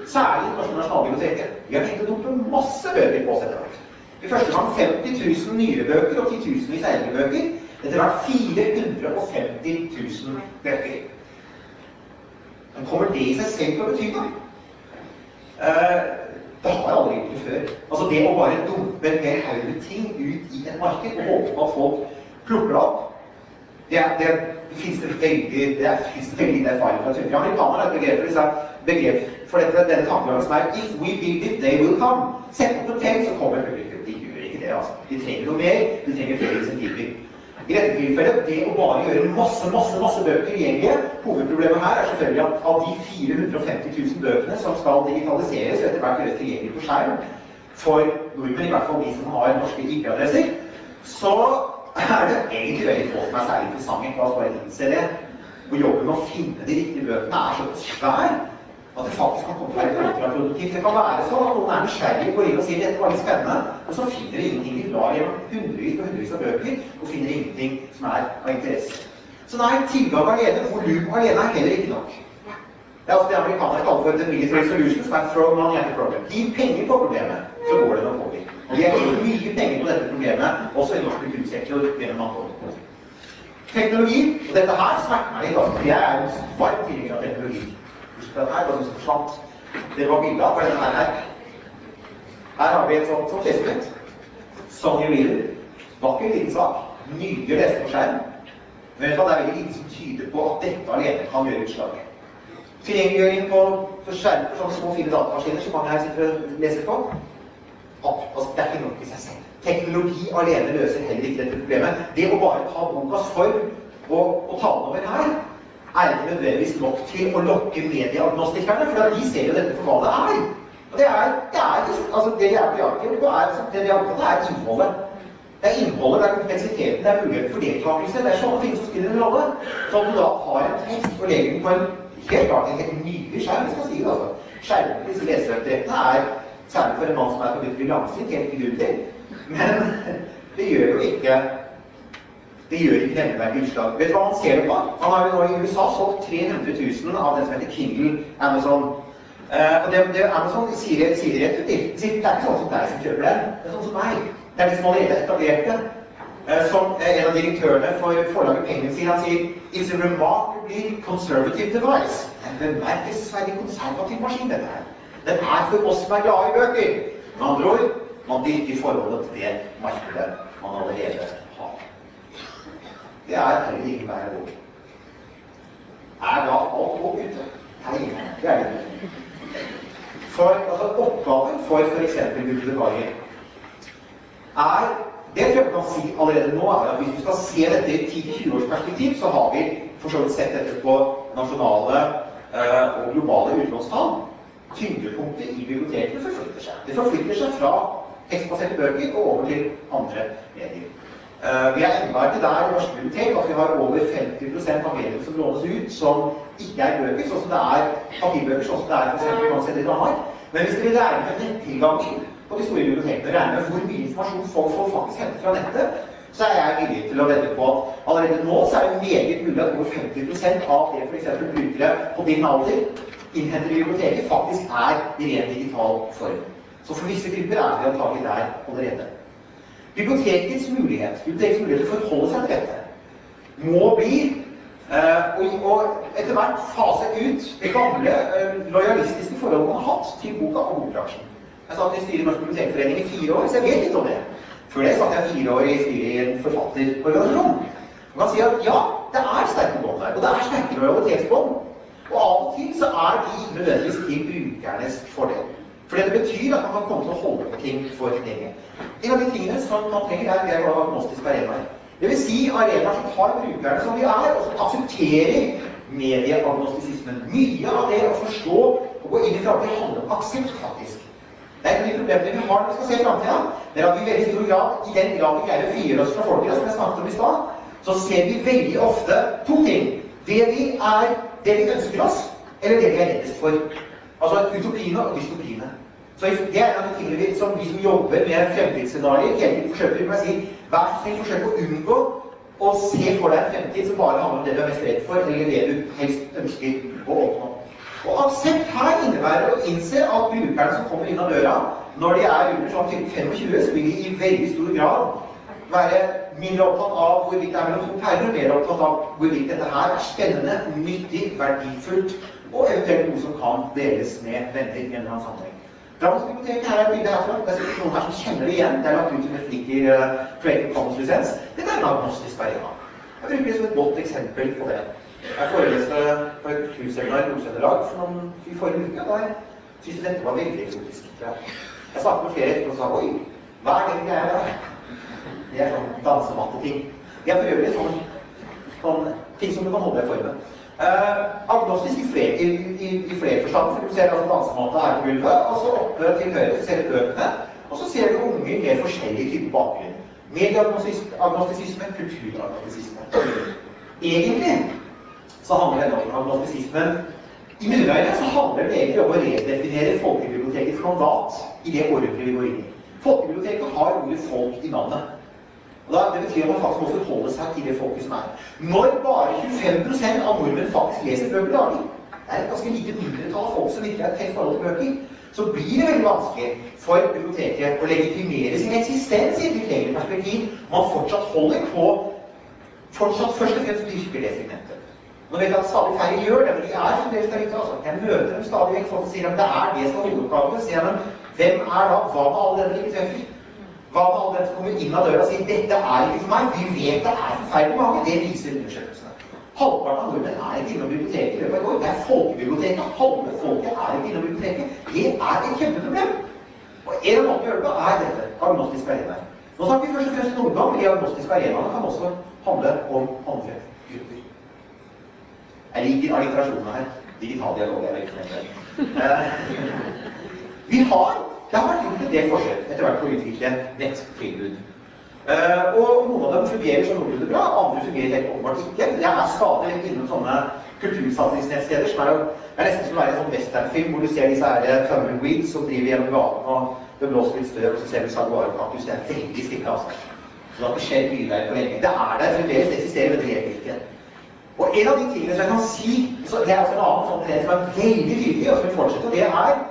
Særlig i norske nasjonalbiblioteket. Vi har tenkt å dumpe masse bøker på oss etter hvert. I første gang 50 000 nyere bøker og titusenvis av eldre bøker. Etter hvert 450 000 bøker. Men kommer det i seg selv til å bety noe? Uh, det har jeg aldri gjort før. Altså Det å bare dumpe en hel haug med ting ut i et marked og håpe på at folk plukker det opp, det det, det, finnes det veldig, det er, finnes det veldig erfaring fra. Amerikanerne har et begrep for, disse, begrep for dette, denne tankegangen som er If we build it, they will come. Sett opp et telt, så kommer publikum. De gjør ikke det, altså. De trenger noe mer. De trenger flere insentiver. I dette tilfellet, det å bare gjøre masse masse, masse bøker tilgjengelige Hovedproblemet her er selvfølgelig at av de 450 000 bøkene som skal digitaliseres og etter hvert gjøres tilgjengelig på skjerm for nordmenn, i hvert fall de som har norske IP-adresser, så er det egentlig veldig få som er særlig interessante. La oss bare innse det. Og jobben med å finne de riktige bøkene er så svær at det faktisk kan komme til å være kontraproduktivt. Det kan være sånn at noen er nysgjerrig, på å og sier dette var litt spennende, og så finner de ingenting. De blar gjennom hundrevis og hundrevis av bøker og finner ingenting som er av interesse. Så nei, tilgang alene, volum alene, er heller ikke nok. Det er altså det amerikanerne kaller for the military solution, som er throw money at the problem. Gi penger på problemet, så går det nok over. Vi har gitt mye penger på dette problemet, også i norsk kultursektor gjennom mange. Teknologi, og dette her smerter meg litt, for Jeg er en varm tilhenger av teknologi. Den her, den som sant Det var bildet av denne her. Her har vi et sånt som testament. Sonny Wheeler. Vakker liten sak. Nydelig å lese på skjerm. Men det er veldig lite som tyder på at dette alene kan gjøre utslag. Tilgjengeliggjøring på skjerm for sånne små, fine datamaskiner som mange her sitter og leser på. Altså, det er ikke nok i seg selv. Teknologi alene løser heller ikke dette problemet. Det å bare ta bokas form og, og ta den over her, er ikke nødvendigvis nok til å lokke medieagnostikerne, for de ser jo dette for hva det er. Og det er, det er altså det de er på jakt etter, det de er på, det er innholdet. Det er innholdet, det er kompleksiteten, det er mulighet for deltakelse. Det er sånne ting som spiller en rolle. Så om du da har en tekst og legger den på en helt klart en helt nydelig skjerm, skal si det altså. Skjermen disse leseoppdrettene er, særlig for en mann som er forbudt langsint, helt til. Men det gjør jo ikke det gjør ikke nevneverdig utslag. Vet du hva man ser det på? Man har jo nå i USA solgt 300 000 av det som heter Kindle Amazon. Uh, og det, det Amazon sier, sier rett ut. Det er ikke sånn som deg som kjøper den. Det er sånn som meg. Det er de som allerede etablerte. Uh, som uh, en av direktørene for forlaget Penguin sier, han sier It's a remarkably conservative device. En bemerkelsesverdig konservativ maskin, dette her. Den er for oss som er glade i bøker. Med andre ord, man dyrker forholdet til det markedet man allerede. Det er heller å gå. Er da alt håp ute? Nei, det er det ikke. For altså, oppgaven for f.eks. bibliotekarer er Det tror jeg kan si allerede nå, er at hvis du skal se dette i 10-20 års perspektiv, så har vi for så vidt sett dette på nasjonale eh, og globale utlånstall. Tyngdepunktet i bibliotekene forflytter seg. Det forflytter seg fra tekstbaserte bøker og over til andre medier. Uh, vi er ennå ikke der i norske bibliotek at vi har over 50% av mediene som lånes ut, som ikke er bøker, sånn som det er papirbøker, sånn som det er f.eks. det i Danmark. Men hvis dere regner med nettilgangen på de store bibliotekene, regner med hvor mye informasjon folk får faktisk hentet fra nettet, så er jeg villig til å vedde på at allerede nå så er det meget mulig at over 50% av det f.eks. brukere på din alder innhenter i biblioteket, faktisk er i ren digital form. Så for visse grupper er vi antakelig der allerede. Bibliotekets mulighet, bibliotekets mulighet til å forholde seg til dette må bli uh, å, og etter hvert fase ut det gamle uh, lojalistiske forholdet man har hatt til boka og bokbransjen. Jeg satt i styret i Norsk bibliotekforening i fire år, så jeg vet litt om det. Før det satt jeg fire år i styret i en forfatterorganisasjon. Man kan si at ja, det er sterke bånd der, og det er sterke lojalitetsbånd. Og av og til så er de nødvendigvis til brukernes fordel. For det betyr at man kan komme til å holde på ting for lenge. En av de tingene som man trenger, er det å agnostiske arenaer. Det vil si arenaer som tar brukerne som de er, og som aksepterer medieagnostisismen. Mye av det å forstå og gå inn i framtiden handler om aksept, faktisk. Det er et av de problemene vi har når vi skal se framtida. Det er at vi veldig stor grad, i den grad vi greier å frigjøre oss fra folket, som jeg snakket om i stad, så ser vi veldig ofte to ting. Det vi er, det vi ønsker oss, eller det vi er reddest for. Altså utopiene og dystopiene. Så Det er en av de tingene som vi som jobber med fremtidsscenarioer, hele tiden forsøker å si, vær så snill, forsøk å unngå å se for deg en fremtid som bare handler om det du er mest redd for, eller det du helst ønsker å oppnå. Og aksept her innebærer å innse at brukerne som kommer inn av døra, når de er under sånn 25, så vil de i veldig stor grad være mindre opptatt av hvorvidt det er mellom to pærer, og mer opptatt av hvorvidt dette her er spennende, nyttig, verdifullt og eventuelt noe som kan deles med venner i en eller annen sammenheng. Drammensbiblioteket er et bilde herfra. Det er sikkert noen her som kjenner det igjen. Det er lagt ut under Flickr uh, Creative Commons-lisens. Dette er en agnostisk arena. Jeg bruker det som et godt eksempel på det. Jeg foreleste på et kulturseminar i Nord-Trøndelag for noen i forrige uke. Der syntes jeg dette var veldig eksotisk. Jeg snakket med flere etterpå og sa oi, hva er den greia der? Det er sånn dansematte-ting. Det er for øvrig sånn, sånn ting som du kan holde i formen. Uh, agnostisk i i flere forstand. For du ser altså dansematte her på gulvet, og så oppe til høyre ser du bøkene, Og så ser du unger med forskjellige type bakgrunn. Medieagnostisisme, kulturagnostisisme. Egentlig så handler denne agnostisismen i mine øyne så handler det egentlig om å redefinere folkebibliotekets mandat i det århundret vi går inn i. Folkebiblioteket har ordet 'folk' i navnet. Da, Det betyr at man faktisk må forholde seg til det folket som er. Når bare 25% av nordmenn faktisk leser bøker daglig, det er et ganske lite mindretall av folk som virkelig har et tett forhold til bøker, så blir det veldig vanskelig for biblioteket å legitimere sin eksistens i et lengre perspektiv. Man fortsatt holder på fortsatt først og fremst dyrker det segmentet. Nå vet jeg at stadig færre gjør det, men de er fremdeles der ute. altså. Jeg møter dem stadig vekk. Folk sier at det er det som er hovedoppgaven. Så sier men hvem er da Hva med alle denne treffer? Hva med alle dem som kommer inn av døra og sier 'dette er ikke for meg'? Vi vet det er forferdelig mange. Det viser undersøkelsene. Halvparten av nordmenn er ikke innom biblioteket i løpet av et år. Det er folkebiblioteket. Halve folket er ikke innom biblioteket. Det er et kjempeproblem. Og en måte å gjøre det på er dette agnostisk arena. Nå snakker vi først og fremst Nordgang, men de agnostiske arenaene kan også handle om andre grupper. Jeg liker alliterasjonene her. Digital dialog er veldig fornøyd uh, Vi har det har vært gjort en del etter hvert på å utvikle netttilbud. Uh, og noen av dem fungerer så noenlunde bra, andre fungerer helt åpenbart ikke. Jeg er stadig vekk innom sånne kultursatsingsnettsteder som er, er nesten som å være en sånn westernfilm hvor du ser disse her tumbleweeds som driver gjennom gaten, og det blåser litt støv, og så ser du saguarkaktus. Det er veldig stille, altså. Så det har ikke skjedd mye der på lenge. Det er der fremdeles, det eksisterer, men det reelt ikke. Og en av de tingene som jeg kan si, det er også en annen sånn som er veldig tydelig, og som vil fortsette, og det er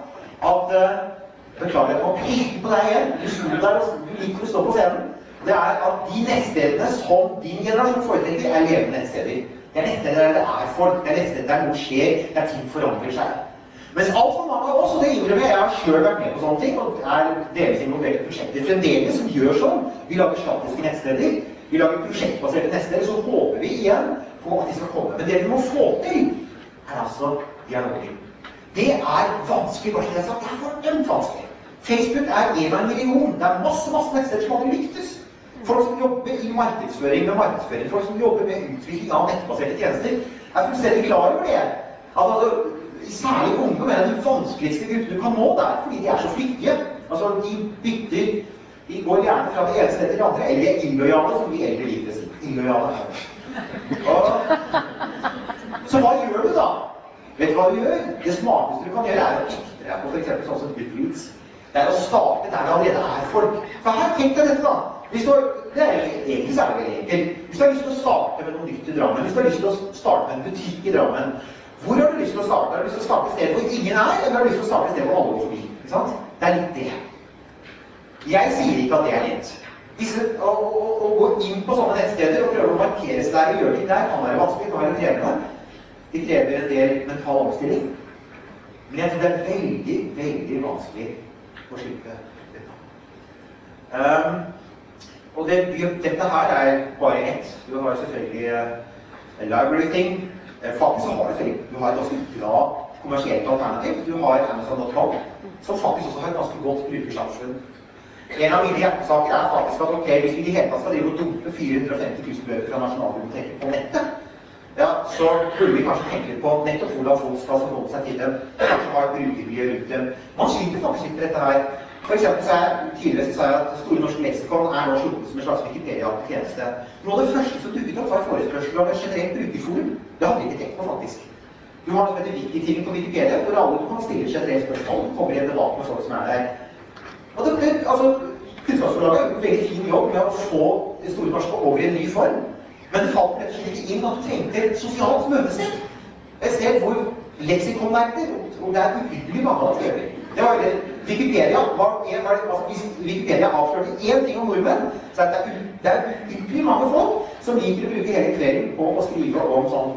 at uh, Beklager jeg må peke på deg igjen. Du sto der og liker å stå på scenen det er at de nettstedene som din generasjon foretrekker, er levende nettsteder. Det er nettsteder der det er folk, det er nettsteder der noe skjer, der ting forandrer seg. Mens altfor mange av oss, og det innrømmer jeg, jeg har sjøl vært med på sånne ting, og er delvis involvert i prosjekter fremdeles som gjør sånn. Vi lager statiske nettsteder. Vi lager prosjektbaserte nettsteder. Så håper vi igjen på at de skal komme. Men det vi må få til, er altså dialogen. Det er vanskelig. bare Det er fordømt vanskelig. Facebook er en av en million. Det er masse masse nettsteder som aldri lyktes. Folk som jobber i markedsføring med markedsføring, folk som jobber med utvikling av nettbaserte tjenester, er fullstendig klar over det. At altså, Særlig ungdom er den vanskeligste gruppen du kan nå der, fordi de er så flyktige. Altså, De bytter De går gjerne fra det ene stedet til det andre, eller er illojale, som vi eldre liker å si. Illojale. Så hva gjør du da? Vet du hva du gjør? Det smarteste du kan gjøre, er å ekte deg på f.eks. sånn som Goodreads. Det er å starte der det allerede er folk. For her, tenk deg dette, da. Hvis du, det er egentlig så er det enkelt. Hvis du har lyst til å starte med noe nytt i Drammen, hvis du har lyst til å starte med en butikk i Drammen, hvor har du lyst til å starte? Har du lyst til å starte et sted hvor ingen er, eller har du lyst til å starte et sted hvor alle går forbi? Ikke sant? Det er litt det. Jeg sier ikke at det er lett. Å, gå inn på sånne nettsteder og prøve å markere seg der og gjøre ting der kan være vanskelig, kan være krevende. Det krever en del mental omstilling. Men jeg tror det er veldig, veldig vanskelig å slike. Um, og det, dette her er bare ett. Du har selvfølgelig uh, library thing. Uh, faktisk har du, du har et ganske bra kommersielt alternativ. Du har Amazon.com, som faktisk også har et ganske godt brukersamfunn. En av mine hjertesaker er faktisk at ok, hvis vi i det hele tatt skal drive og dumpe 450 000 bøker fra Nasjonalbiblioteket på nettet, ja, så burde vi kanskje tenke på nettopp hvordan folk skal forholde seg til dem. Kanskje ha et brukermiljø rundt dem. Man sliter faktisk litt med dette her. For eksempel så er, Tidligere sa jeg at Store norske leksikon er nå sluttet som en slags Wikipedia-tjeneste. Noe av det første som dukket opp, var forespørsel om et generelt brukerforum. Det hadde vi ikke tenkt på, faktisk. Du har noe som heter Wikitimen på Wikipedia, hvor alle kan stille generelle spørsmål. kommer i en debatt med folk som er der. Og det, ble, altså, Kunnskapsforlaget gjorde en veldig fin jobb med å få Store norske over i en ny form. Men falt og ikke inn du trengte et sosialt møtested. Et sted hvor leksikonverter, og det er uhyggelig mange dem, det var det Wikipedia var, var, altså, Hvis Wikipedia avslørte én ting om nordmenn, så er det, det er uhyggelig mange folk som liker å bruke hele kvelden på å skrive om sånn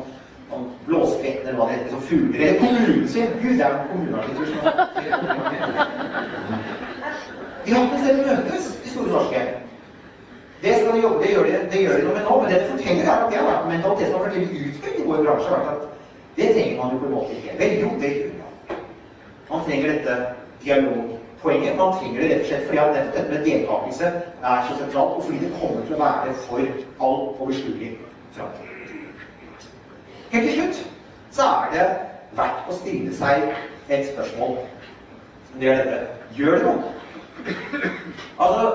om blåskvett eller hva det heter, som fugler, eller kommunen sin. Gud, det er en kommunearkitektur De har ikke å møtes, de store norske. Det skal de jobbe, det gjør de, det gjør de noe med nå, men det det forteller, er at det har vært en mentalitet som har vært veldig utbredt i vår bransje. har vært at Det trenger man jo på en måte ikke. Vel, jo, det gjør man. Man trenger dette dialogpoenget. Man trenger det rett og slett fordi at dette med deltakelse er så sentralt, og fordi det kommer til å være for alt overskuelig framtid. Helt til slutt så er det verdt å stille seg et spørsmål. Det er dette Gjør det noe? Altså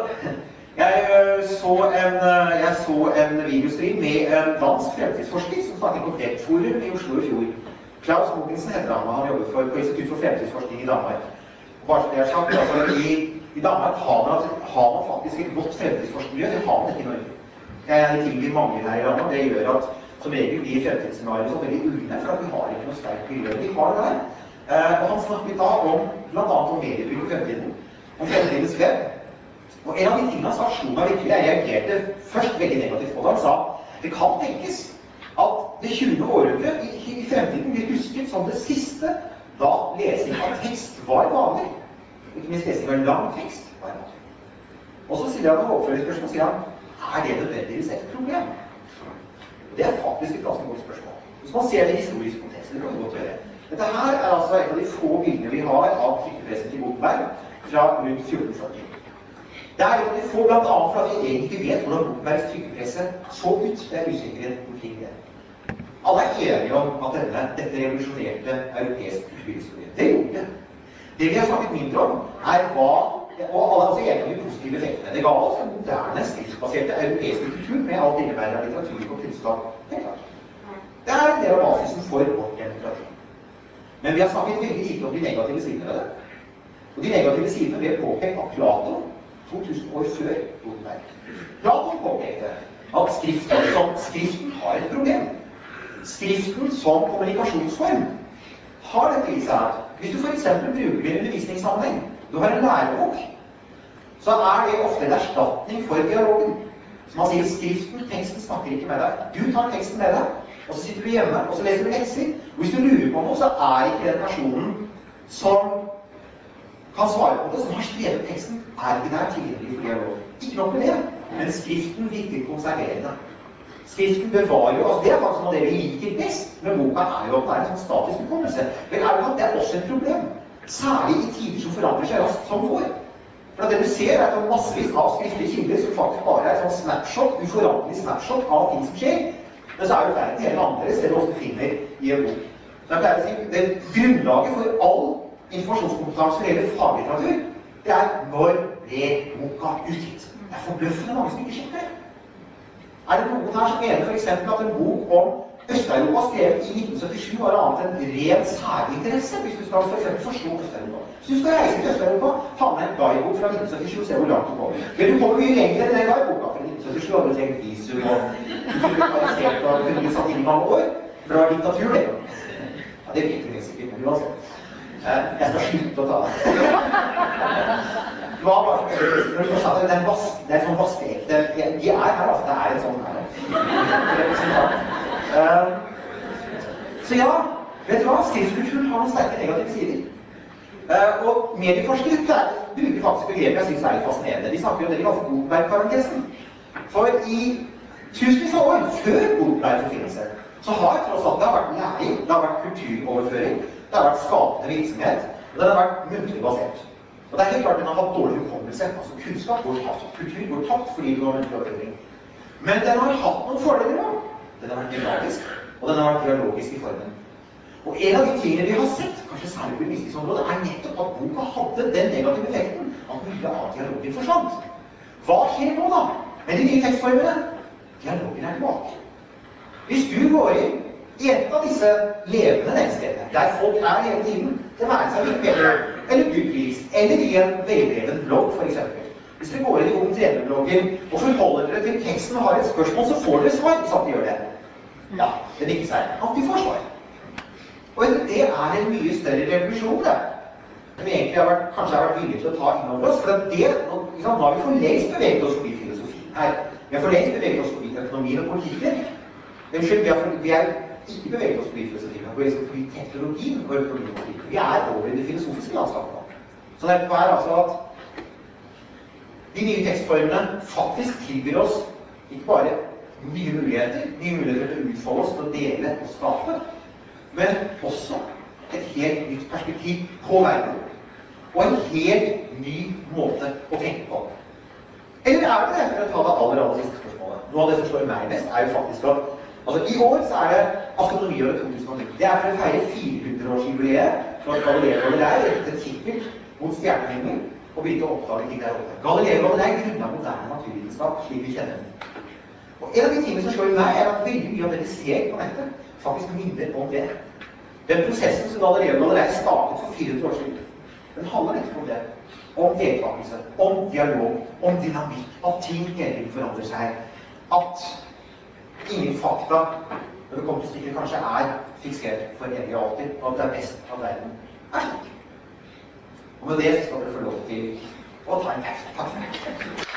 jeg øh, så, en, øh, jeg så en videostream med en dansk fremtidsforsker som snakket på Webforum i Oslo i fjor. Klaus Mogensen heter han, og han jobber for, på Institutt for fremtidsforskning i Danmark. Bare så det er sagt, altså, i, i Danmark har man, har man, faktisk et godt fremtidsforskningsmiljø. Det har man ikke i Norge. Det tilbyr mangler her i landet. Det gjør at som regel blir fremtidsscenarioet sånn veldig ulne, for at vi har ikke noe sterkt miljø. Vi har det der. Uh, og han snakket da om bl.a. om mediebruk i fremtiden. Om fremtidens web. Og en av de tingene han sa, slo meg virkelig. Jeg reagerte først veldig negativt på det. Han sa det kan tenkes at det 20. århundre i, i fremtiden blir husket som det siste da lesing av tekst var vanlig. Ikke minst lesing av lang tekst var vanlig. Og så sier han overføringsspørsmål sier han, er det nødvendigvis et problem. Det er faktisk et ganske godt spørsmål. Hvis man ser det i historisk kontekst, det kan man godt gjøre. Dette her er altså et av de få bildene vi har av trykkepressen til Gutenberg fra rundt 1440. Det er jo får bl.a. fordi vi egentlig ikke vet hvordan Gutenbergs trykkepresse så ut. Det er usikkerhet omkring det. Alle er enige om at denne, dette revolusjonerte europeisk kulturhistorie. Det gjorde det. Det vi har snakket mindre om, er hva Og alle er også enige om de positive effektene. Det ga oss en moderne, skriftbaserte europeiske kultur med alt det innebærer av litteratur og kunnskap. Helt klart. Det er en del av basisen for vårt demokrati. Men vi har snakket veldig lite om de negative sidene ved det. Og de negative sidene ble påpekt av Plato 2000 år før Gutenberg. Platon påpekte at skriften som skriften har et problem. Skriften som kommunikasjonsform har dette i seg at hvis du f.eks. bruker det i undervisningssammenheng, du har en lærebok, så er det ofte en erstatning for dialogen. Så man sier skriften, teksten, snakker ikke med deg. Du tar teksten med deg, og så sitter du hjemme og så leser du lekser. Og hvis du lurer på noe, så er ikke den personen som kan svare på det, som har skrevet teksten, er ikke der tilgjengelig for dialog. Ikke nok med det, men Skriften virker konserverende. Skriften bevarer jo altså Det er faktisk noe av det vi liker best med boka, er jo at det er en sånn statisk hukommelse. Vel, er det, det er også et problem. Særlig i tider som forandrer seg raskt som vår. For det du ser, er et massevis av skriftlige kilder som faktisk bare er et sånn snapshot, uforanderlig snapshot av ting som skjer. Men så er det verden helt annerledes det du ofte finner i en bok. Å si det Grunnlaget for all informasjonskompetanse når det gjelder faglitteratur, det er når ble boka utgitt. Det er forbløffende mange som ikke sjekker det. Er det noen her som mener f.eks. at en bok om Øst-Europa skrevet i 1977 var annet enn ren særinteresse, hvis du skal for forstå Øst-Europa? Hvis du skal reise til Øst-Europa, ta med en guidebok fra 1977 og se hvor langt du kommer. Men du kommer mye lenger enn den guideboka fra 1977. Hadde trengt visum og og kunne satt inn mange år. Bra diktatur, det. Ja, det vet vi sikkert, men uansett. Eh, jeg skal slutte å ta det. Hva var bare når du sa det, det er, vask, det er sånn vaskeekte De er her, altså. Det er en sånn her. Uh, så ja, vet du hva? Skriftkulturen har noen sterke negative sider. Uh, og medieforskere bruker faktisk begrepet jeg syns er litt fascinerende. De snakker om det de kaller Godberg-parentesen. For i tusenvis av år før Gutenbergs oppfinnelse så har tross alt det har vært læring, det har vært kulturoverføring, det har vært skapende virksomhet, og den har vært muntlig basert. Og det er helt klart den har hatt dårlig hukommelse. altså Kunnskap går tapt, kultur går tapt fordi du har muntlig opplæring. Men den har hatt noen fordeler òg. Den har vært dynamisk, og den har vært dialogisk i formen. Og en av de tingene vi har sett, kanskje særlig på undervisningsområdet, er nettopp at boka hadde den negative effekten at mye av dialogen forsvant. Hva skjer nå, da? Med de nye tekstformene? Dialogen er tilbake. Hvis du går inn et av disse levende nettstedene, der folk er hele tiden, det være seg Wikipedia eller Goodreads, eller i en veldreven blogg, f.eks. Hvis dere går inn i Ung trenerblogger og forholder dere til teksten og har et spørsmål, så får dere svar. hvis de gjør det. Ja, det nikker seg. At de får svar. Og det er en mye større revolusjon, det. Som vi egentlig har vært, kanskje har vært villige til å ta inn over oss. For det, liksom, nå har vi for lengst beveget oss forbi filosofien her. Vi har for lengst beveget oss forbi økonomien og politikken. Unnskyld, vi, vi er ikke bevege oss forbi filosofien, vi skal bli teknologien og økonomien. Vi er over i det filosofiske landskapet. Så det er altså at de nye tekstformene faktisk tilbyr oss ikke bare nye muligheter, nye muligheter til å utfolde oss, til å dele og skape, men også et helt nytt perspektiv på verden. Og en helt ny måte å tenke på. Eller er det det, for å ta det aller, aller siste spørsmålet? Noe av det som slår meg mest, er jo faktisk at altså I år så er det astronomiåret 2009. Det er for å feire 400-årsjubileet at Galileo Galilei rettet sikkert mot stjernehimmelen og begynte å oppdage ting der oppe. Galileo Galilei grunna moderne naturvitenskap slik vi kjenner den. Og En av de tingene som slår meg, er at veldig mye av det vi ser på nettet, faktisk minner om det. Den prosessen som Galileo Galilei startet for 400 år siden, den handler nettopp om det. Om deltakelse, om dialog, om dynamikk. At ting hele forandrer seg. At ingen fakta når det kommer til stykket, kanskje er fiksert for evig og alltid, og at det er best av verden er slik. Og med det skal dere få lov til å ta en pause.